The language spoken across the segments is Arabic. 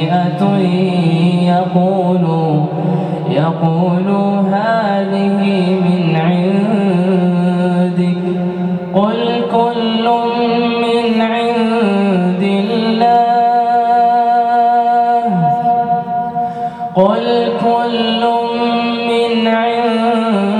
سيئة يقولوا يقولوا هذه من عندك. قل كل من عند الله. قل كل من عند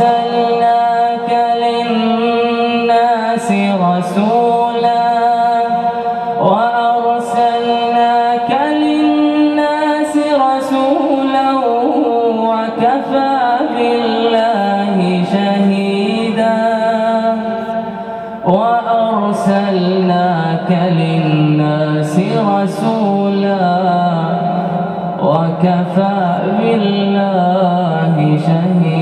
وأرسلناك للناس رسولا وأرسلناك للناس رسولا وكفى بالله شهيدا وأرسلناك للناس رسولا وكفى بالله شهيدا.